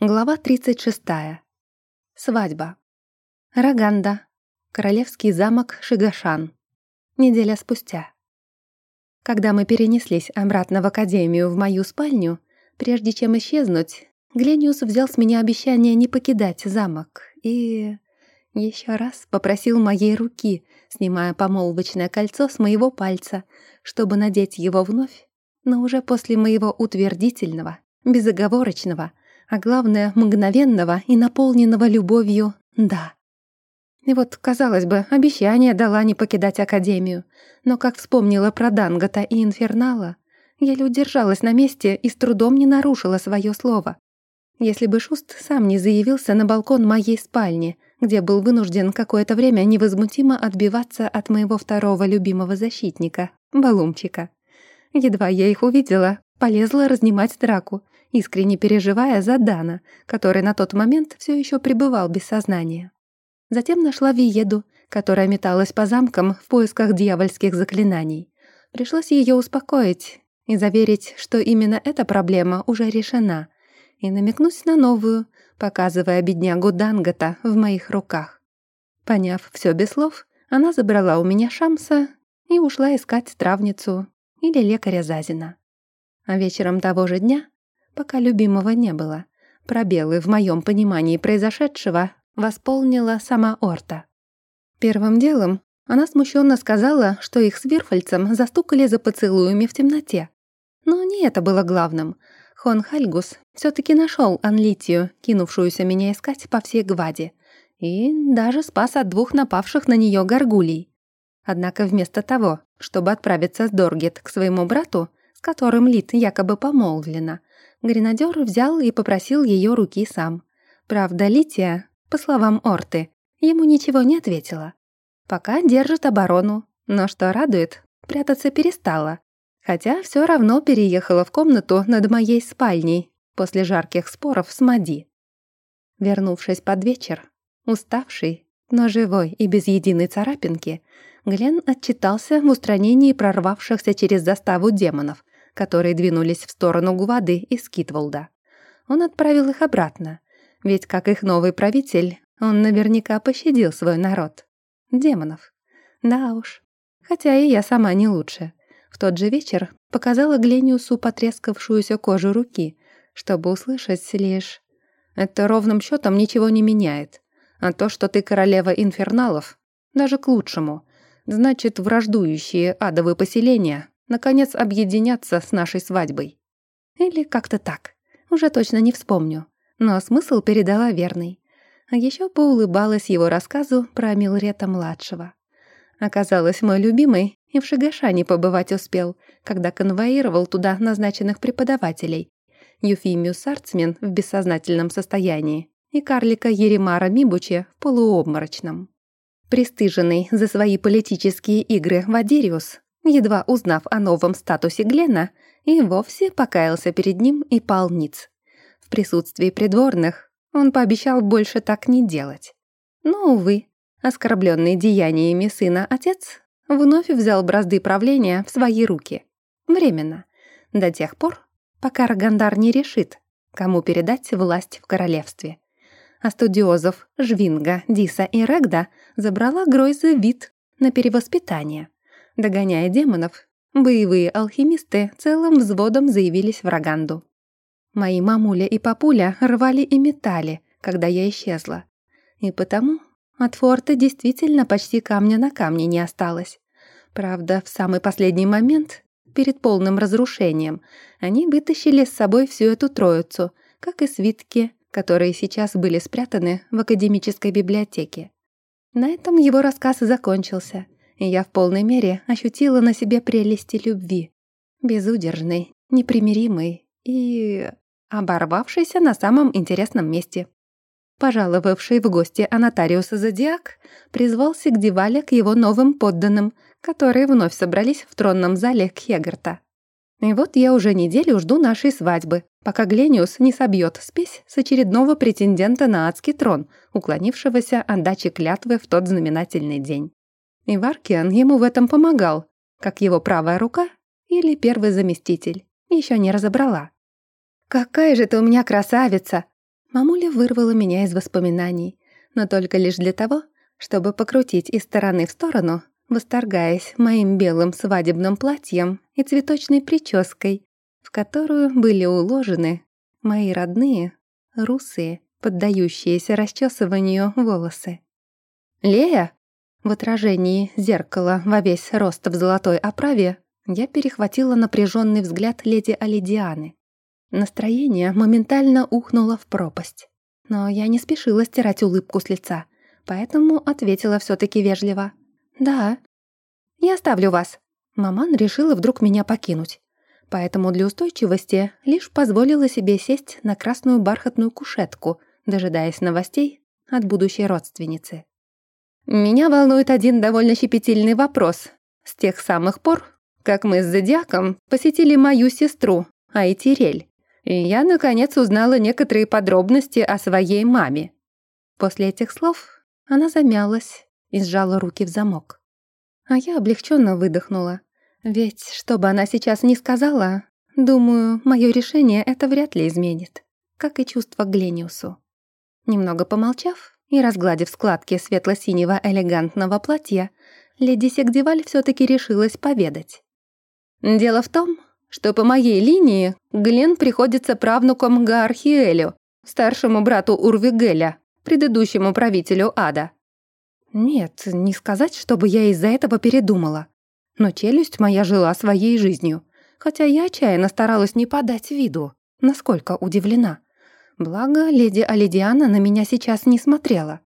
Глава 36. Свадьба. Раганда. Королевский замок Шигашан. Неделя спустя. Когда мы перенеслись обратно в академию в мою спальню, прежде чем исчезнуть, Глениус взял с меня обещание не покидать замок и... еще раз попросил моей руки, снимая помолвочное кольцо с моего пальца, чтобы надеть его вновь, но уже после моего утвердительного, безоговорочного, а главное, мгновенного и наполненного любовью «да». И вот, казалось бы, обещание дала не покидать Академию, но как вспомнила про Дангота и Инфернала, еле удержалась на месте и с трудом не нарушила свое слово. Если бы Шуст сам не заявился на балкон моей спальни, где был вынужден какое-то время невозмутимо отбиваться от моего второго любимого защитника, Балумчика. Едва я их увидела, полезла разнимать драку, искренне переживая за Дана, который на тот момент все еще пребывал без сознания. Затем нашла Виеду, которая металась по замкам в поисках дьявольских заклинаний. Пришлось ее успокоить и заверить, что именно эта проблема уже решена, и намекнуть на новую, показывая беднягу Дангота в моих руках. Поняв все без слов, она забрала у меня Шамса и ушла искать травницу или лекаря Зазина. А вечером того же дня пока любимого не было. Пробелы в моем понимании произошедшего восполнила сама Орта. Первым делом она смущенно сказала, что их с Вирфальцем застукали за поцелуями в темноте. Но не это было главным. Хон Хальгус все таки нашел Анлитию, кинувшуюся меня искать по всей гваде, и даже спас от двух напавших на нее горгулей. Однако вместо того, чтобы отправиться с Доргет к своему брату, с которым Лит якобы помолвлена, гренадер взял и попросил ее руки сам. Правда, Лития, по словам Орты, ему ничего не ответила. Пока держит оборону, но что радует, прятаться перестала. Хотя все равно переехала в комнату над моей спальней после жарких споров с Мади. Вернувшись под вечер, уставший, но живой и без единой царапинки, Глен отчитался в устранении прорвавшихся через заставу демонов, которые двинулись в сторону Гувады и Скитволда. Он отправил их обратно, ведь, как их новый правитель, он наверняка пощадил свой народ. Демонов. Да уж. Хотя и я сама не лучше. В тот же вечер показала Глениусу потрескавшуюся кожу руки, чтобы услышать лишь... Это ровным счетом ничего не меняет. А то, что ты королева инферналов, даже к лучшему. Значит, враждующие адовые поселения наконец объединяться с нашей свадьбой. Или как-то так. Уже точно не вспомню. Но смысл передала верный. А еще поулыбалась его рассказу про Милрета-младшего. Оказалось, мой любимый и в Шигашане побывать успел, когда конвоировал туда назначенных преподавателей. Юфимию Сарцмен в бессознательном состоянии и карлика Еремара Мибуче в полуобморочном. Пристыженный за свои политические игры Вадириус едва узнав о новом статусе Глена, и вовсе покаялся перед ним и пал ниц. В присутствии придворных он пообещал больше так не делать. Но, увы, оскорбленный деяниями сына отец вновь взял бразды правления в свои руки. Временно. До тех пор, пока Рагандар не решит, кому передать власть в королевстве. А студиозов Жвинга, Диса и Регда забрала Гройза вид на перевоспитание. Догоняя демонов, боевые алхимисты целым взводом заявились в Роганду. Мои мамуля и папуля рвали и метали, когда я исчезла. И потому от форта действительно почти камня на камне не осталось. Правда, в самый последний момент, перед полным разрушением, они вытащили с собой всю эту троицу, как и свитки, которые сейчас были спрятаны в академической библиотеке. На этом его рассказ закончился — и я в полной мере ощутила на себе прелести любви. Безудержной, непримиримой и... оборвавшейся на самом интересном месте. Пожаловавший в гости Анатариуса Зодиак призвал Сигдиваля к его новым подданным, которые вновь собрались в тронном зале Кхегарта. И вот я уже неделю жду нашей свадьбы, пока Глениус не собьет спесь с очередного претендента на адский трон, уклонившегося от дачи клятвы в тот знаменательный день. И Варкиан ему в этом помогал, как его правая рука или первый заместитель. Еще не разобрала. «Какая же ты у меня красавица!» Мамуля вырвала меня из воспоминаний, но только лишь для того, чтобы покрутить из стороны в сторону, восторгаясь моим белым свадебным платьем и цветочной прической, в которую были уложены мои родные, русые, поддающиеся расчесыванию волосы. «Лея?» В отражении зеркала во весь рост в золотой оправе я перехватила напряженный взгляд леди Алидианы. Настроение моментально ухнуло в пропасть. Но я не спешила стирать улыбку с лица, поэтому ответила все таки вежливо. «Да». «Я оставлю вас». Маман решила вдруг меня покинуть. Поэтому для устойчивости лишь позволила себе сесть на красную бархатную кушетку, дожидаясь новостей от будущей родственницы. Меня волнует один довольно щепетильный вопрос. С тех самых пор, как мы с Зодиаком посетили мою сестру, Айтирель, и я, наконец, узнала некоторые подробности о своей маме. После этих слов она замялась и сжала руки в замок. А я облегченно выдохнула. Ведь, что бы она сейчас ни сказала, думаю, мое решение это вряд ли изменит, как и чувство к Глениусу. Немного помолчав, и, разгладив складки светло-синего элегантного платья, леди Сигдиваль все-таки решилась поведать. «Дело в том, что по моей линии Глен приходится правнуком Гархиэлю, старшему брату Урвигеля, предыдущему правителю ада». Нет, не сказать, чтобы я из-за этого передумала. Но челюсть моя жила своей жизнью, хотя я отчаянно старалась не подать виду, насколько удивлена. Благо, леди Алидиана на меня сейчас не смотрела.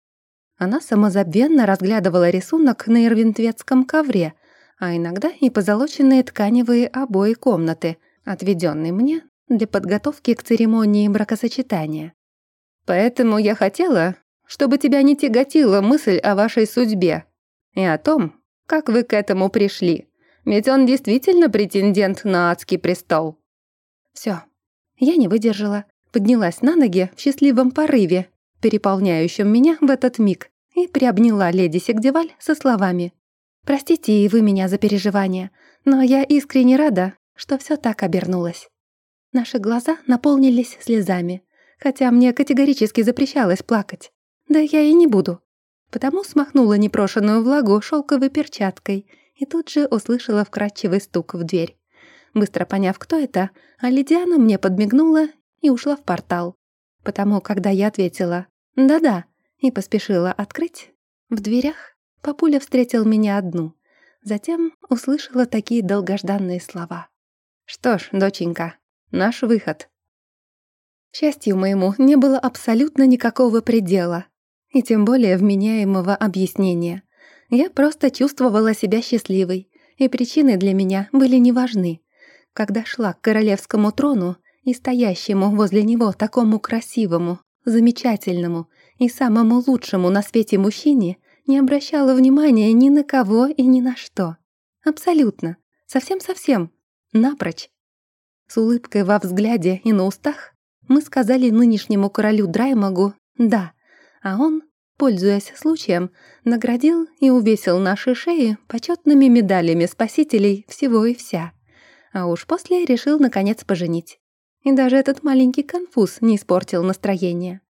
Она самозабвенно разглядывала рисунок на ирвинтветском ковре, а иногда и позолоченные тканевые обои комнаты, отведенные мне для подготовки к церемонии бракосочетания. Поэтому я хотела, чтобы тебя не тяготила мысль о вашей судьбе и о том, как вы к этому пришли, ведь он действительно претендент на адский престол. Все, я не выдержала поднялась на ноги в счастливом порыве, переполняющем меня в этот миг, и приобняла леди Сигдеваль со словами «Простите и вы меня за переживания, но я искренне рада, что все так обернулось». Наши глаза наполнились слезами, хотя мне категорически запрещалось плакать. Да я и не буду. Потому смахнула непрошенную влагу шелковой перчаткой и тут же услышала вкрадчивый стук в дверь. Быстро поняв, кто это, а Лидиана мне подмигнула и ушла в портал. Потому, когда я ответила «да-да» и поспешила открыть, в дверях папуля встретил меня одну. Затем услышала такие долгожданные слова. «Что ж, доченька, наш выход». Счастью моему не было абсолютно никакого предела, и тем более вменяемого объяснения. Я просто чувствовала себя счастливой, и причины для меня были неважны. Когда шла к королевскому трону, и стоящему возле него такому красивому, замечательному и самому лучшему на свете мужчине не обращала внимания ни на кого и ни на что. Абсолютно. Совсем-совсем. Напрочь. С улыбкой во взгляде и на устах мы сказали нынешнему королю Драймагу «да», а он, пользуясь случаем, наградил и увесил наши шеи почетными медалями спасителей всего и вся. А уж после решил, наконец, поженить. И даже этот маленький конфуз не испортил настроение.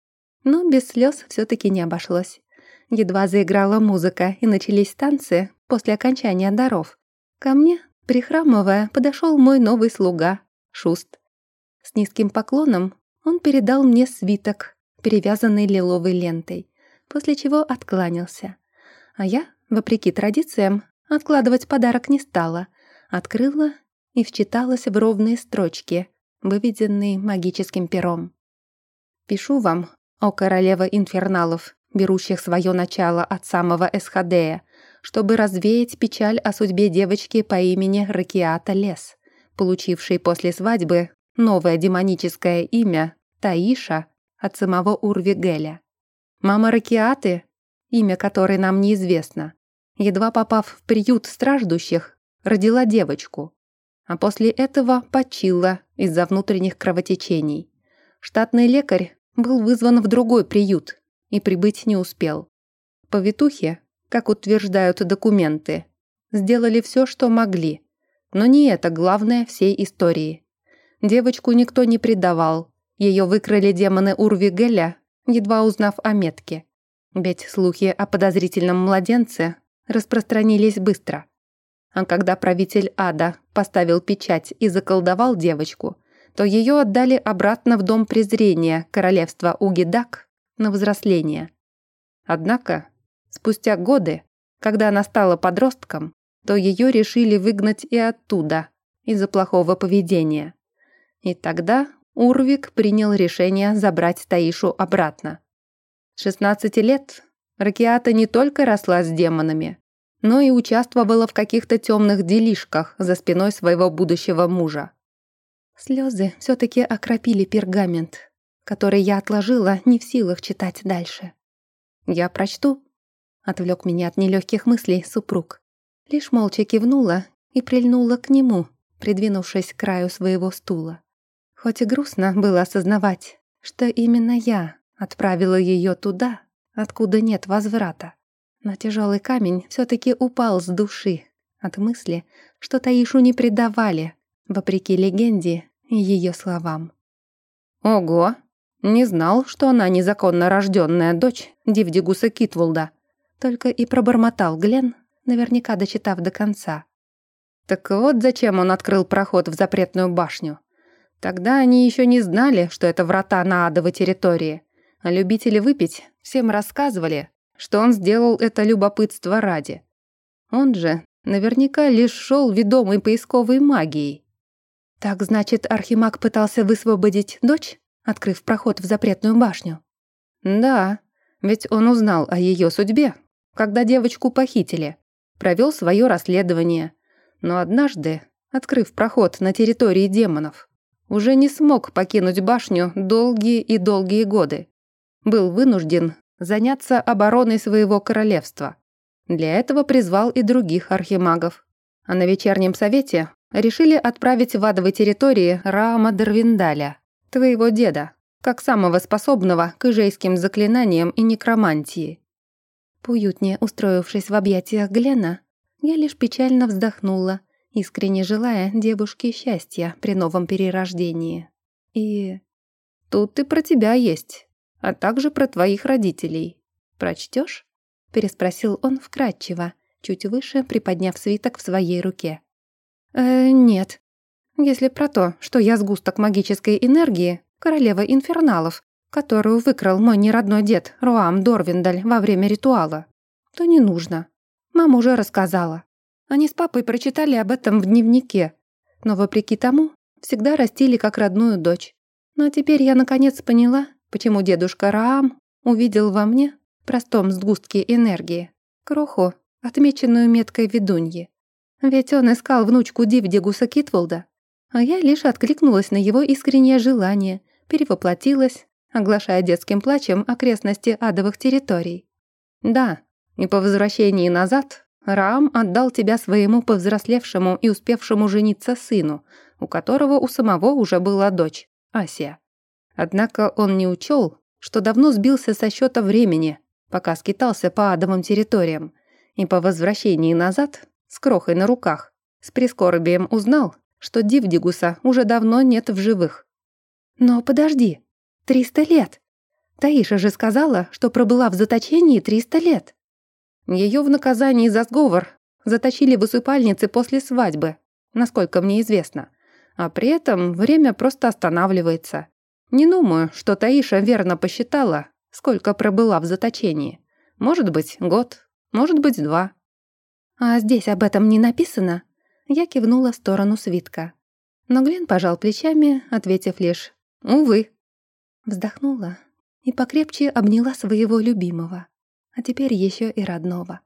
Но без слез все таки не обошлось. Едва заиграла музыка и начались танцы после окончания даров. Ко мне, прихрамывая, подошел мой новый слуга, Шуст. С низким поклоном он передал мне свиток, перевязанный лиловой лентой, после чего откланялся. А я, вопреки традициям, откладывать подарок не стала, открыла и вчиталась в ровные строчки, выведенный магическим пером. «Пишу вам, о королева инферналов, берущих свое начало от самого Эсхадея, чтобы развеять печаль о судьбе девочки по имени Ракиата Лес, получившей после свадьбы новое демоническое имя Таиша от самого Урвигеля. Мама Ракиаты, имя которой нам неизвестно, едва попав в приют страждущих, родила девочку, а после этого почила из-за внутренних кровотечений. Штатный лекарь был вызван в другой приют и прибыть не успел. Повитухи, как утверждают документы, сделали все, что могли, но не это главное всей истории. Девочку никто не предавал, Ее выкрали демоны Урви Геля, едва узнав о метке. Ведь слухи о подозрительном младенце распространились быстро. А когда правитель ада поставил печать и заколдовал девочку, то ее отдали обратно в дом презрения королевства Угидак на взросление. Однако, спустя годы, когда она стала подростком, то ее решили выгнать и оттуда, из-за плохого поведения. И тогда Урвик принял решение забрать Таишу обратно. С 16 лет Ракиата не только росла с демонами, но и участвовала в каких-то темных делишках за спиной своего будущего мужа. Слезы все-таки окропили пергамент, который я отложила, не в силах читать дальше. «Я прочту», — отвлек меня от нелегких мыслей супруг. Лишь молча кивнула и прильнула к нему, придвинувшись к краю своего стула. Хоть и грустно было осознавать, что именно я отправила ее туда, откуда нет возврата. Но тяжелый камень все-таки упал с души от мысли, что Таишу не предавали, вопреки легенде и ее словам. «Ого! Не знал, что она незаконно рожденная дочь Дивдигуса Китвулда», только и пробормотал Глен, наверняка дочитав до конца. Так вот зачем он открыл проход в запретную башню. Тогда они еще не знали, что это врата на адовой территории, а любители выпить всем рассказывали, что он сделал это любопытство ради. Он же наверняка лишь шел ведомой поисковой магией. Так значит, Архимаг пытался высвободить дочь, открыв проход в запретную башню? Да, ведь он узнал о ее судьбе, когда девочку похитили, провел свое расследование, но однажды, открыв проход на территории демонов, уже не смог покинуть башню долгие и долгие годы. Был вынужден заняться обороной своего королевства. Для этого призвал и других архимагов. А на вечернем совете решили отправить в адовой территории Раама Дарвиндаля, твоего деда, как самого способного к ижейским заклинаниям и некромантии. Поуютнее устроившись в объятиях Глена, я лишь печально вздохнула, искренне желая девушке счастья при новом перерождении. И тут и про тебя есть, а также про твоих родителей. Прочтешь? переспросил он вкратчиво, чуть выше приподняв свиток в своей руке. «Э, нет. Если про то, что я сгусток магической энергии, королева инферналов, которую выкрал мой неродной дед Руам Дорвиндаль во время ритуала, то не нужно. Мама уже рассказала. Они с папой прочитали об этом в дневнике, но, вопреки тому, всегда растили как родную дочь. Но теперь я наконец поняла, почему дедушка Раам увидел во мне простом сгустке энергии кроху, отмеченную меткой ведуньи. Ведь он искал внучку Дивдигуса Китволда, а я лишь откликнулась на его искреннее желание, перевоплотилась, оглашая детским плачем окрестности адовых территорий. Да, и по возвращении назад Раам отдал тебя своему повзрослевшему и успевшему жениться сыну, у которого у самого уже была дочь, Асия. Однако он не учел, что давно сбился со счета времени, пока скитался по адовым территориям, и по возвращении назад, с крохой на руках, с прискорбием узнал, что Дивдигуса уже давно нет в живых. «Но подожди, триста лет! Таиша же сказала, что пробыла в заточении триста лет!» Ее в наказании за сговор заточили в усыпальнице после свадьбы, насколько мне известно. А при этом время просто останавливается. Не думаю, что Таиша верно посчитала, сколько пробыла в заточении. Может быть, год, может быть, два. А здесь об этом не написано? Я кивнула в сторону свитка. Но Глен пожал плечами, ответив лишь «Увы». Вздохнула и покрепче обняла своего любимого а теперь еще и родного.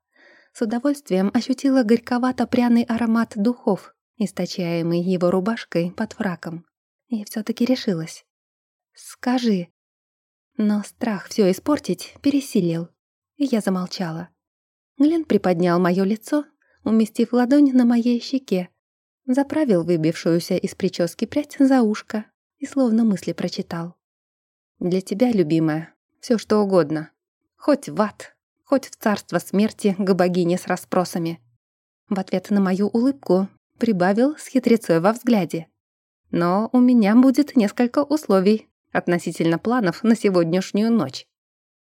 С удовольствием ощутила горьковато-пряный аромат духов, источаемый его рубашкой под фраком. И все таки решилась. «Скажи». Но страх все испортить пересилил, и я замолчала. Глен приподнял мое лицо, уместив ладонь на моей щеке, заправил выбившуюся из прически прядь за ушко и словно мысли прочитал. «Для тебя, любимая, все что угодно. Хоть в ад, хоть в царство смерти к богине с расспросами. В ответ на мою улыбку прибавил с хитрецой во взгляде. Но у меня будет несколько условий, относительно планов на сегодняшнюю ночь.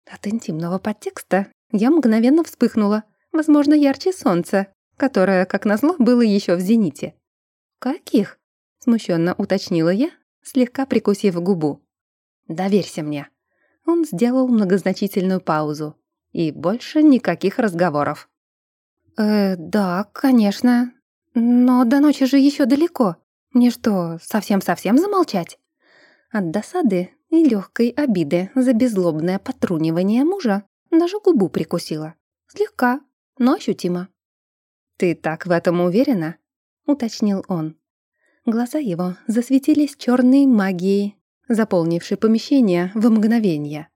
От интимного подтекста я мгновенно вспыхнула, возможно, ярче солнца, которое, как назло, было еще в зените. «Каких?» — смущенно уточнила я, слегка прикусив губу. «Доверься мне». Он сделал многозначительную паузу. И больше никаких разговоров. «Э, да, конечно. Но до ночи же еще далеко. Мне что, совсем-совсем замолчать?» От досады и легкой обиды за беззлобное потрунивание мужа даже губу прикусила. Слегка, но ощутимо. «Ты так в этом уверена?» — уточнил он. Глаза его засветились черной магией, заполнившей помещение в мгновение.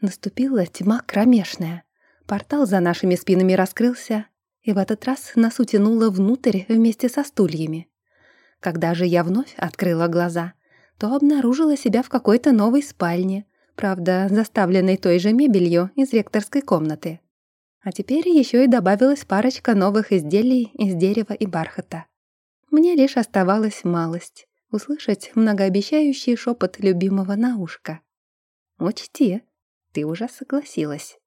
Наступила тьма кромешная. Портал за нашими спинами раскрылся, и в этот раз нас утянуло внутрь вместе со стульями. Когда же я вновь открыла глаза, то обнаружила себя в какой-то новой спальне, правда, заставленной той же мебелью из ректорской комнаты. А теперь еще и добавилась парочка новых изделий из дерева и бархата. Мне лишь оставалась малость — услышать многообещающий шепот любимого на ушко. «Учти, ты уже согласилась».